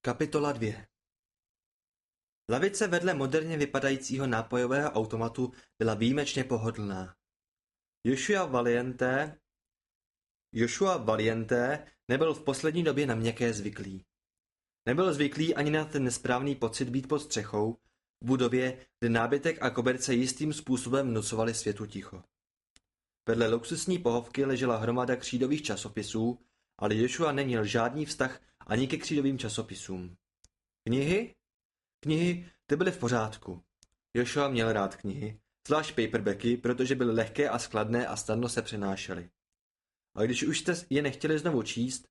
Kapitola 2 Lavice vedle moderně vypadajícího nápojového automatu byla výjimečně pohodlná. Joshua Valiente Joshua Valiente nebyl v poslední době na měkké zvyklý. Nebyl zvyklý ani na ten nesprávný pocit být pod střechou, v budově, kde nábytek a koberce jistým způsobem vnucovali světu ticho. Vedle luxusní pohovky ležela hromada křídových časopisů, ale Joshua neměl žádný vztah ani ke křídovým časopisům. Knihy? Knihy, ty byly v pořádku. Joshua měl rád knihy, zvlášť paperbacky, protože byly lehké a skladné a snadno se přenášely. A když už jste je nechtěli znovu číst,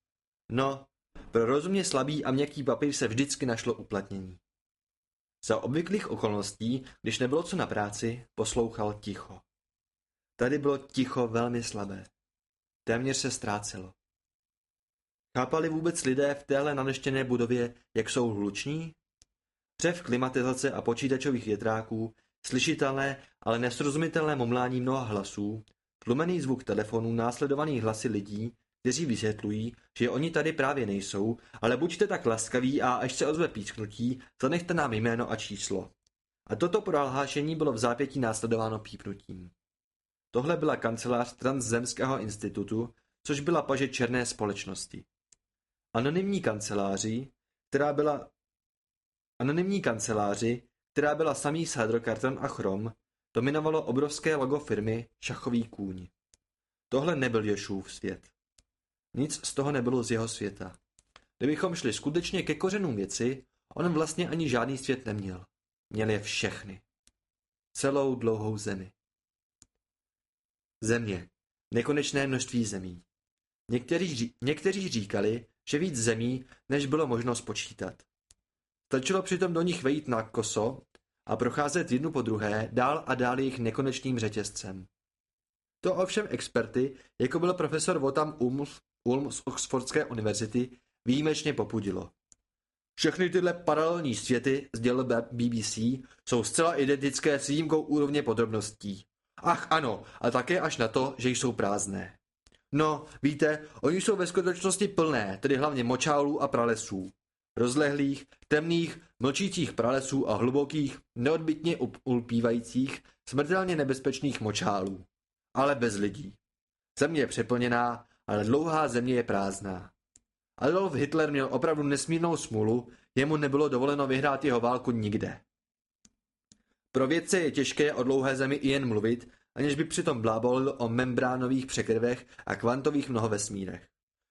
no, pro rozumně slabý a měkký papír se vždycky našlo uplatnění. Za obvyklých okolností, když nebylo co na práci, poslouchal ticho. Tady bylo ticho velmi slabé. Téměř se ztrácelo. Chápali vůbec lidé v téhle naneštěné budově, jak jsou hluční? Přev klimatizace a počítačových větráků, slyšitelné, ale nesrozumitelné momlání mnoha hlasů, tlumený zvuk telefonů následovaný hlasy lidí, kteří vysvětlují, že oni tady právě nejsou, ale buďte tak laskaví a až se ozve písknutí, zanechte nám jméno a číslo. A toto prohlášení bylo v zápětí následováno pípnutím. Tohle byla kancelář Transzemského institutu, což byla paže černé společnosti. Anonymní kanceláři, která byla Anonymní kanceláři, která byla samý sádrokarton a chrom, dominovalo obrovské logo firmy Šachový kůň. Tohle nebyl Jošův svět. Nic z toho nebylo z jeho světa. Kdybychom šli skutečně ke kořenům věci, on vlastně ani žádný svět neměl. Měl je všechny. Celou dlouhou zemi. Země. Nekonečné množství zemí. Někteří, někteří říkali, že víc zemí, než bylo možno spočítat. Stačilo přitom do nich vejít na koso a procházet jednu po druhé dál a dál jejich nekonečným řetězcem. To ovšem experty, jako byl profesor Votam Ulms, Ulm z Oxfordské univerzity, výjimečně popudilo. Všechny tyhle paralelní světy, sdělil BBC, jsou zcela identické s výjimkou úrovně podrobností. Ach ano, a také až na to, že jsou prázdné. No, víte, oni jsou ve skutečnosti plné, tedy hlavně močálů a pralesů. Rozlehlých, temných, mlčících pralesů a hlubokých, neodbitně ulpívajících, smrtelně nebezpečných močálů. Ale bez lidí. Země je přeplněná, ale dlouhá země je prázdná. Adolf Hitler měl opravdu nesmírnou smůlu, jemu nebylo dovoleno vyhrát jeho válku nikde. Pro vědce je těžké o dlouhé zemi i jen mluvit, aniž by přitom blábolil o membránových překryvech a kvantových mnohovesmírech.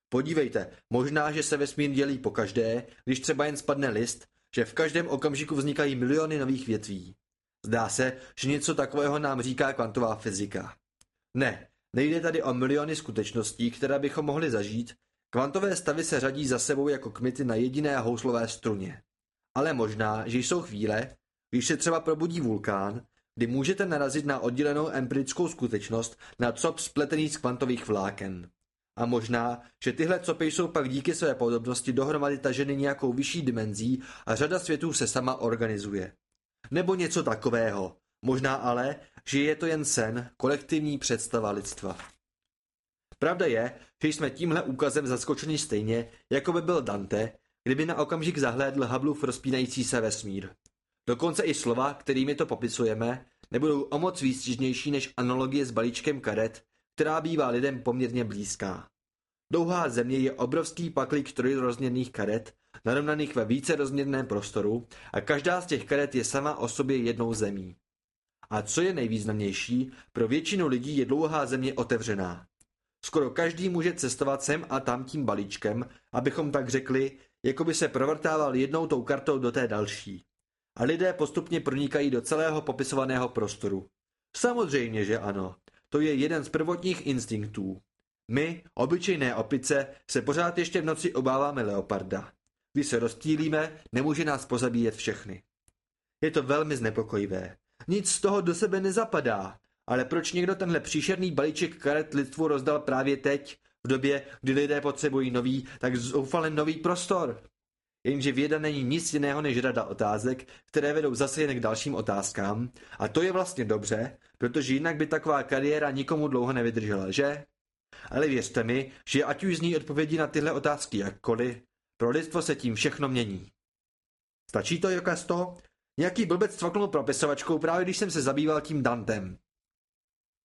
Podívejte, možná, že se vesmír dělí po každé, když třeba jen spadne list, že v každém okamžiku vznikají miliony nových větví. Zdá se, že něco takového nám říká kvantová fyzika. Ne, nejde tady o miliony skutečností, které bychom mohli zažít, kvantové stavy se řadí za sebou jako kmity na jediné houslové struně. Ale možná, že jsou chvíle, když se třeba probudí vulkán, kdy můžete narazit na oddělenou empirickou skutečnost na cop spletený z kvantových vláken. A možná, že tyhle copy jsou pak díky své podobnosti dohromady taženy nějakou vyšší dimenzí a řada světů se sama organizuje. Nebo něco takového. Možná ale, že je to jen sen, kolektivní představa lidstva. Pravda je, že jsme tímhle úkazem zaskočeni stejně, jako by byl Dante, kdyby na okamžik zahlédl Hubbleův rozpínající se vesmír. Dokonce i slova, kterými to popisujeme, nebudou o moc výstižnější než analogie s balíčkem karet, která bývá lidem poměrně blízká. Dlouhá země je obrovský paklík trojrozměrných karet, narovnaných ve více rozměrném prostoru a každá z těch karet je sama o sobě jednou zemí. A co je nejvýznamnější, pro většinu lidí je dlouhá země otevřená. Skoro každý může cestovat sem a tam tím balíčkem, abychom tak řekli, jako by se provrtával jednou tou kartou do té další. A lidé postupně pronikají do celého popisovaného prostoru. Samozřejmě, že ano. To je jeden z prvotních instinktů. My, obyčejné opice, se pořád ještě v noci obáváme leoparda. Když se rozptýlíme, nemůže nás pozabíjet všechny. Je to velmi znepokojivé. Nic z toho do sebe nezapadá. Ale proč někdo tenhle příšerný balíček karet lidstvu rozdal právě teď, v době, kdy lidé potřebují nový, tak zoufale nový prostor? Jenže věda není nic jiného než rada otázek, které vedou zase jen k dalším otázkám. A to je vlastně dobře, protože jinak by taková kariéra nikomu dlouho nevydržela, že? Ale věřte mi, že ať už zní odpovědi na tyhle otázky jakkoliv, Pro lidstvo se tím všechno mění. Stačí to, Jokasto? Nějaký blbec cvaknul propisovačkou právě když jsem se zabýval tím Dantem.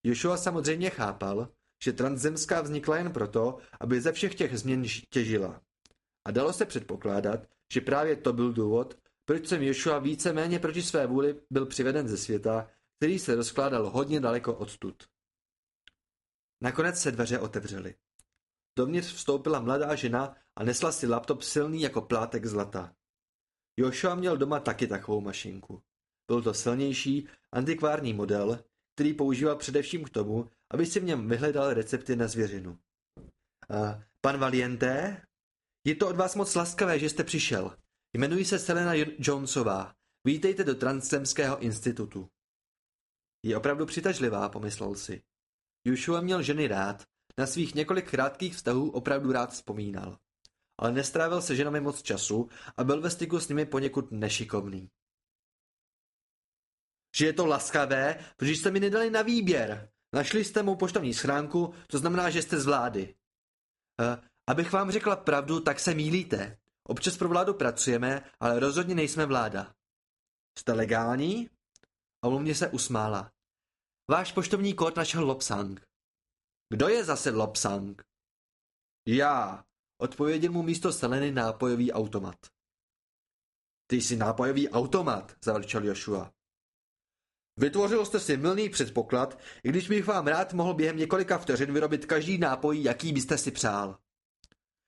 Joshua samozřejmě chápal, že transzemská vznikla jen proto, aby ze všech těch změn těžila. A dalo se předpokládat, že právě to byl důvod, proč jsem Joshua více-méně proti své vůli byl přiveden ze světa, který se rozkládal hodně daleko odstud. Nakonec se dveře otevřely. Dovnitř vstoupila mladá žena a nesla si laptop silný jako plátek zlata. Joshua měl doma taky takovou mašinku. Byl to silnější, antikvární model, který používal především k tomu, aby si v něm vyhledal recepty na zvěřinu. Uh, pan Valiente? Je to od vás moc laskavé, že jste přišel. Jmenuji se Selena Jonesová. Vítejte do Transzemského institutu. Je opravdu přitažlivá, pomyslel si. Joshua měl ženy rád, na svých několik krátkých vztahů opravdu rád vzpomínal. Ale nestrávil se ženami moc času a byl ve styku s nimi poněkud nešikovný. Že je to laskavé, protože jste mi nedali na výběr. Našli jste mou poštovní schránku, to znamená, že jste z vlády. Uh, abych vám řekla pravdu, tak se mílíte. Občas pro vládu pracujeme, ale rozhodně nejsme vláda. Jste legální? Mě se usmála. Váš poštovní kód našel Lopsang. Kdo je zase Lopsang? Já, odpověděl mu místo Seleny nápojový automat. Ty jsi nápojový automat, zavrčel Joshua. Vytvořil jste si milný předpoklad, i když bych vám rád mohl během několika vteřin vyrobit každý nápoj, jaký byste si přál.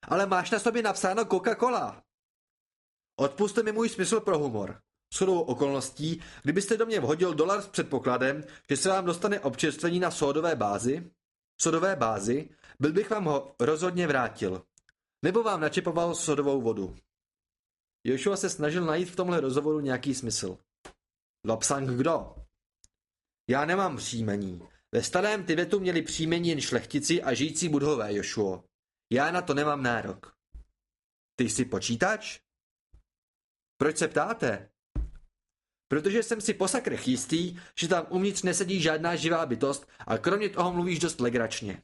Ale máš na sobě napsáno Coca-Cola. Odpuste mi můj smysl pro humor. Shodou okolností, kdybyste do mě vhodil dolar s předpokladem, že se vám dostane občerstvení na sódové bázi, sodové bázi, byl bych vám ho rozhodně vrátil. Nebo vám načepoval sodovou vodu. Joshua se snažil najít v tomhle rozhovoru nějaký smysl. Lopsang kdo? Já nemám příjmení. Ve starém Tibetu měli příjmení jen šlechtici a žijící budhové, Joshua. Já na to nemám nárok. Ty jsi počítač? Proč se ptáte? Protože jsem si po sakrech jistý, že tam uvnitř nesedí žádná živá bytost a kromě toho mluvíš dost legračně. E,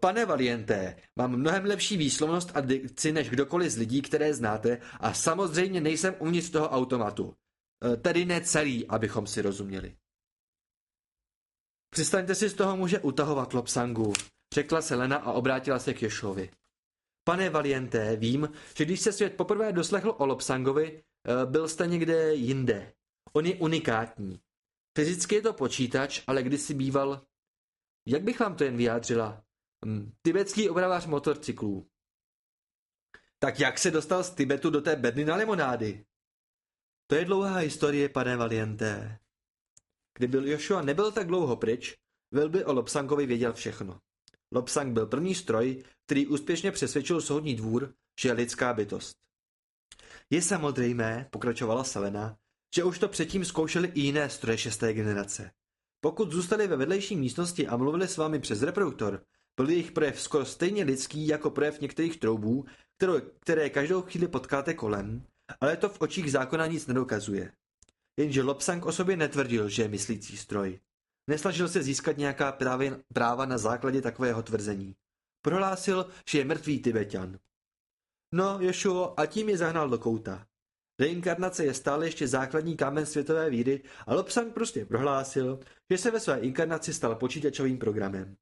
pane Valienté, mám mnohem lepší výslovnost a dikci než kdokoliv z lidí, které znáte a samozřejmě nejsem uvnitř toho automatu. E, tedy ne celý, abychom si rozuměli. Přestaňte si z toho muže utahovat, Lopsangu, řekla Selena a obrátila se k Ješovi. Pane Valienté, vím, že když se svět poprvé doslechl o Lopsangovi, Eh, byl jste někde jinde. On je unikátní. Fyzicky je to počítač, ale kdysi býval... Jak bych vám to jen vyjádřila? Hm, tibetský opravář motorcyklů. Tak jak se dostal z Tibetu do té bedny na limonády? To je dlouhá historie, pane Valienté. Kdyby Joshua nebyl tak dlouho pryč, Will by o Lopsangovi věděl všechno. Lopsang byl první stroj, který úspěšně přesvědčil soudní dvůr, že je lidská bytost. Je samozřejmé, pokračovala Selena, že už to předtím zkoušeli i jiné stroje šesté generace. Pokud zůstali ve vedlejší místnosti a mluvili s vámi přes reproduktor, byl jejich projev skoro stejně lidský jako projev některých troubů, které, které každou chvíli potkáte kolem, ale to v očích zákona nic nedokazuje. Jenže Lopsang o sobě netvrdil, že je myslící stroj. Nesnažil se získat nějaká právě, práva na základě takového tvrzení. Prohlásil, že je mrtvý Tibetan. No, Jošuo, a tím je zahnal do kouta. Reinkarnace je stále ještě základní kámen světové víry a Lopsang prostě prohlásil, že se ve své inkarnaci stal počítačovým programem.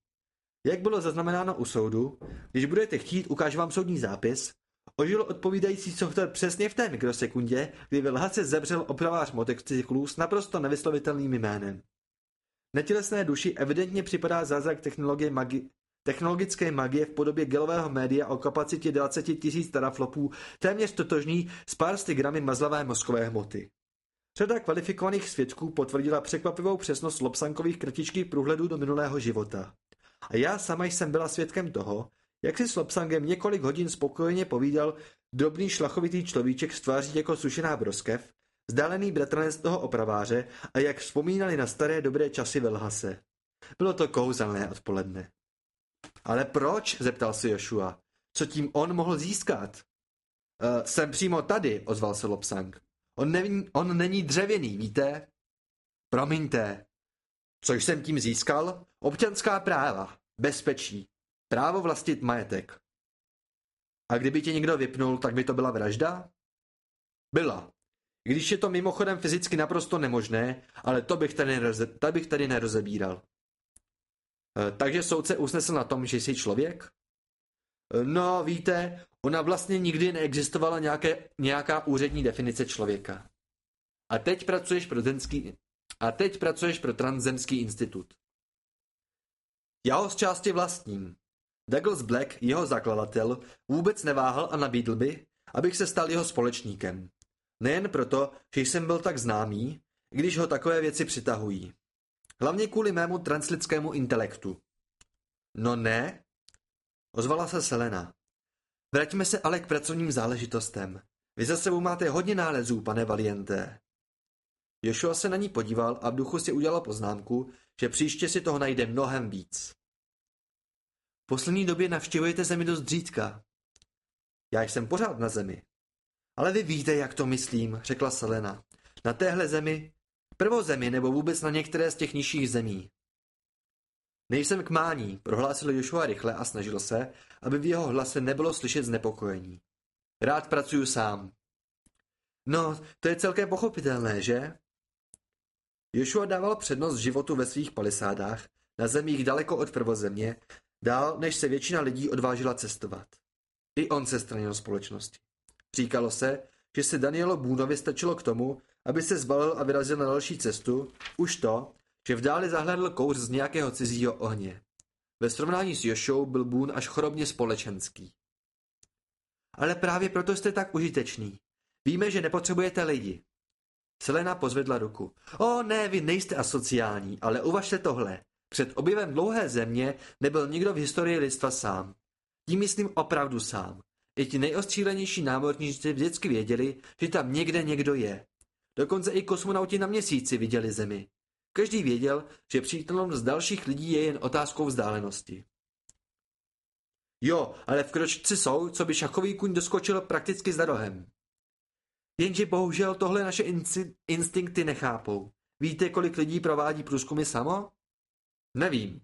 Jak bylo zaznamenáno u soudu, když budete chtít, ukážu vám soudní zápis, ožil odpovídající software přesně v té mikrosekundě, kdy ve lhace zemřel opravář motocyklů s naprosto nevyslovitelným jménem. Netělesné duši evidentně připadá zázrak technologie magi- Technologické magie v podobě gelového média o kapacitě 20 000 teraflopů téměř totožný s pár sty gramy mazlavé mozkové hmoty. Řada kvalifikovaných svědků potvrdila překvapivou přesnost Lobsankových kratičkých průhledů do minulého života. A já sama jsem byla svědkem toho, jak si s Lobsangem několik hodin spokojeně povídal drobný šlachovitý človíček s tváří jako sušená broskev, vzdálený bratranec toho opraváře a jak vzpomínali na staré dobré časy ve Lhase. Bylo to kouzelné odpoledne. Ale proč? zeptal se Joshua. Co tím on mohl získat? Uh, jsem přímo tady, ozval se Lopsang. On, neví, on není dřevěný, víte? Promiňte. Co jsem tím získal? Občanská práva, bezpečí, právo vlastnit majetek. A kdyby tě někdo vypnul, tak by to byla vražda? Byla. Když je to mimochodem fyzicky naprosto nemožné, ale to bych tady, neroze, to bych tady nerozebíral. E, takže soudce usnesl na tom, že jsi člověk? E, no, víte, ona vlastně nikdy neexistovala nějaké, nějaká úřední definice člověka. A teď pracuješ pro zemský, a teď pracuješ pro Transzemský institut. Já ho z části vlastním. Douglas Black, jeho zakladatel, vůbec neváhal a nabídl by, abych se stal jeho společníkem. Nejen proto, že jsem byl tak známý, když ho takové věci přitahují. Hlavně kvůli mému translidskému intelektu. No ne, ozvala se Selena. Vraťme se ale k pracovním záležitostem. Vy za sebou máte hodně nálezů, pane Valiente. Joshua se na ní podíval a v duchu si udělal poznámku, že příště si toho najde mnohem víc. V poslední době navštěvujete zemi dost řídka. Já jsem pořád na zemi. Ale vy víte, jak to myslím, řekla Selena. Na téhle zemi, prvozemi nebo vůbec na některé z těch nižších zemí. Nejsem k mání, prohlásil Joshua rychle a snažil se, aby v jeho hlase nebylo slyšet znepokojení. Rád pracuju sám. No, to je celkem pochopitelné, že? Joshua dával přednost životu ve svých palisádách, na zemích daleko od prvozemě, dál, než se většina lidí odvážila cestovat. I on se stranil společnosti. Říkalo se, že se Danielo Bůnovi stačilo k tomu, aby se zbalil a vyrazil na další cestu, už to, že v dáli zahledl kouř z nějakého cizího ohně. Ve srovnání s Jošou byl Bůn až chorobně společenský. Ale právě proto jste tak užitečný. Víme, že nepotřebujete lidi. Selena pozvedla ruku. O ne, vy nejste asociální, ale uvažte tohle. Před objevem dlouhé země nebyl nikdo v historii lidstva sám. Tím myslím opravdu sám. I ti nejostřílenější námořníci vždycky věděli, že tam někde někdo je. Dokonce i kosmonauti na měsíci viděli Zemi. Každý věděl, že přítomnost dalších lidí je jen otázkou vzdálenosti. Jo, ale v kročci jsou, co by šachový kuň doskočil prakticky za rohem. Jenže bohužel tohle naše instinkty nechápou. Víte, kolik lidí provádí průzkumy samo? Nevím.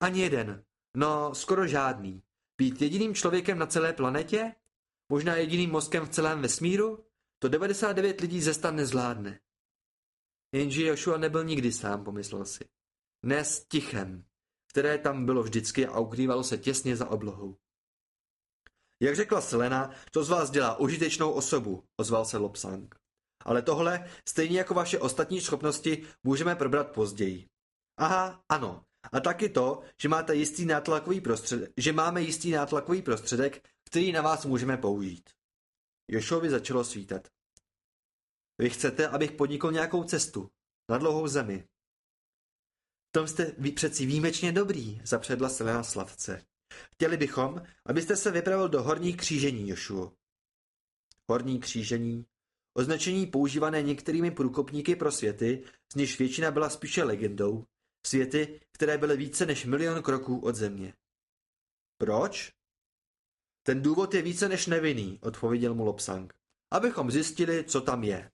Ani jeden. No, skoro žádný. Být jediným člověkem na celé planetě? Možná jediným mozkem v celém vesmíru? To 99 lidí ze stan nezvládne. Jenže Joshua nebyl nikdy sám, pomyslel si. Ne s tichem, které tam bylo vždycky a ukrývalo se těsně za oblohou. Jak řekla Selena, to z vás dělá užitečnou osobu, ozval se Lopsang. Ale tohle, stejně jako vaše ostatní schopnosti, můžeme probrat později. Aha, ano. A taky to, že máte jistý nátlakový prostředek, že máme jistý nátlakový prostředek, který na vás můžeme použít. Jošovi začalo svítat. Vy chcete, abych podnikl nějakou cestu. Na dlouhou zemi. Tom jste vy přeci výjimečně dobrý, zapředla Selena sladce. Chtěli bychom, abyste se vypravil do horních křížení, Jošuo. Horní křížení. Označení používané některými průkopníky pro světy, z nichž většina byla spíše legendou. Světy, které byly více než milion kroků od země. Proč? Ten důvod je více než nevinný, odpověděl mu Lopsang. Abychom zjistili, co tam je.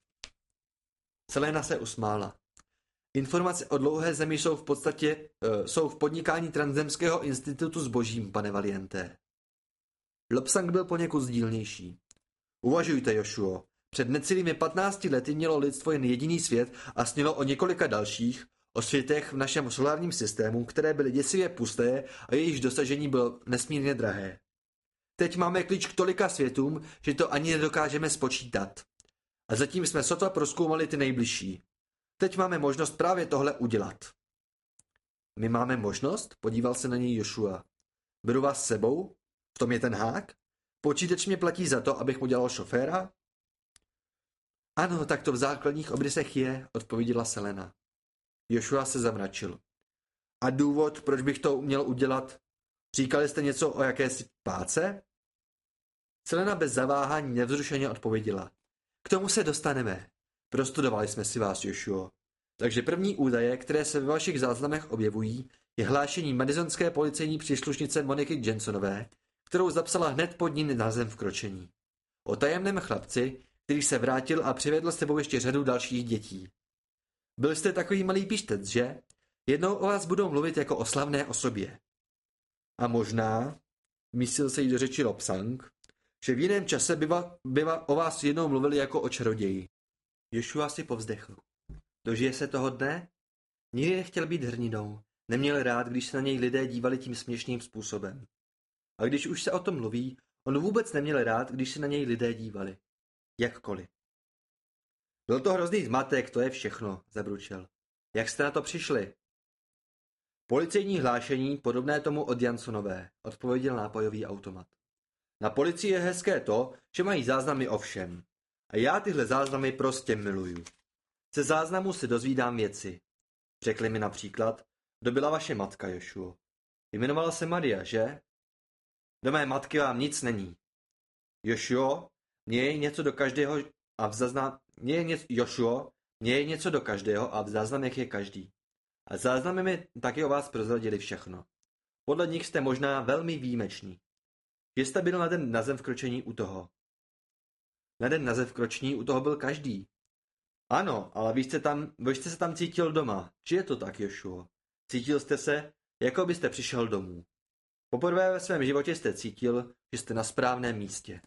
Selena se usmála. Informace o dlouhé zemi jsou v podstatě uh, jsou v podnikání Transzemského institutu zbožím, pane Valiente. Lopsang byl poněkud sdílnější. Uvažujte, Jošuo. Před necelými 15 lety mělo lidstvo jen jediný svět a snilo o několika dalších, o světech v našem solárním systému, které byly děsivě pusté a jejichž dosažení bylo nesmírně drahé. Teď máme klíč k tolika světům, že to ani nedokážeme spočítat. A zatím jsme sotva proskoumali ty nejbližší. Teď máme možnost právě tohle udělat. My máme možnost? Podíval se na něj Joshua. Beru vás s sebou? V tom je ten hák? Počítač mě platí za to, abych mu dělal šoféra? Ano, tak to v základních obrysech je, odpověděla Selena. Joshua se zamračil. A důvod, proč bych to měl udělat? Říkali jste něco o jakési páce? Selena bez zaváhání nevzrušeně odpověděla. K tomu se dostaneme. Prostudovali jsme si vás, Joshua. Takže první údaje, které se ve vašich záznamech objevují, je hlášení madizonské policejní příslušnice Moniky Jensonové, kterou zapsala hned pod ní na zem vkročení. O tajemném chlapci, který se vrátil a přivedl s sebou ještě řadu dalších dětí. Byl jste takový malý pištec, že? Jednou o vás budou mluvit jako o slavné osobě. A možná, myslil se jí do řeči Lopsang, že v jiném čase by, va, by va, o vás jednou mluvili jako o čaroději. Joshua si povzdechl. Dožije se toho dne? Nikdy nechtěl být hrninou. Neměl rád, když se na něj lidé dívali tím směšným způsobem. A když už se o tom mluví, on vůbec neměl rád, když se na něj lidé dívali. Jakkoliv. Byl to hrozný zmatek, to je všechno, zabručel. Jak jste na to přišli? Policejní hlášení podobné tomu od Jansonové, odpověděl nápojový automat. Na policii je hezké to, že mají záznamy o všem. A já tyhle záznamy prostě miluju. Ze záznamu si dozvídám věci. Řekli mi například, kdo byla vaše matka, Jošuo. Jmenovala se Maria, že? Do mé matky vám nic není. Jošuo, mně je něco do každého a v zaznam... Mně je něco... Jošuo, mně je něco do každého a v záznamech je každý. A záznamy mi taky o vás prozradili všechno. Podle nich jste možná velmi výjimeční. Že jste byl na den na zem vkročení u toho. Na den na zem vkročení u toho byl každý. Ano, ale vy jste, tam, vy jste se tam cítil doma. Či je to tak, Jošuo? Cítil jste se, jako byste přišel domů. Poprvé ve svém životě jste cítil, že jste na správném místě.